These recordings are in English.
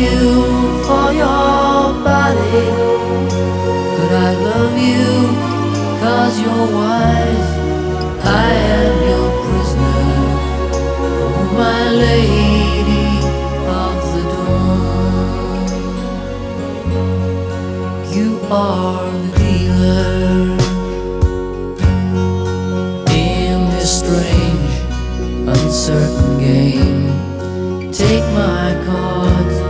you for your body, but I love you cause you're wise. I am your prisoner, oh my lady of the dawn. You are the dealer in this strange, uncertain game. Take my cards.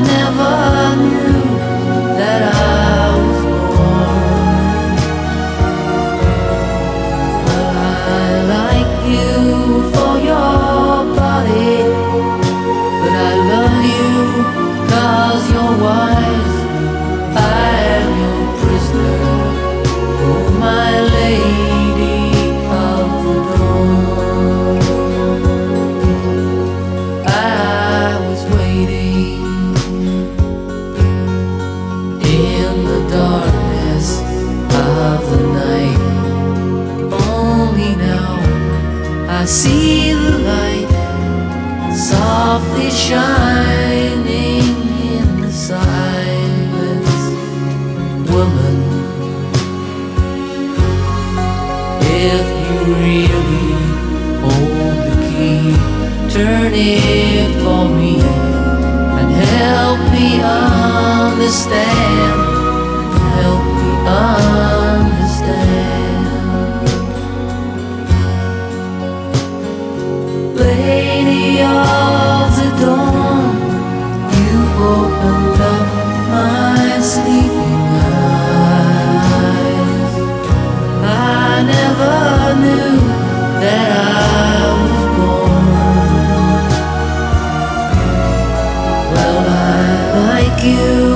never I see the light softly shining in the silence, woman. If you really hold the key, turn it for me and help me understand. Help me understand. you.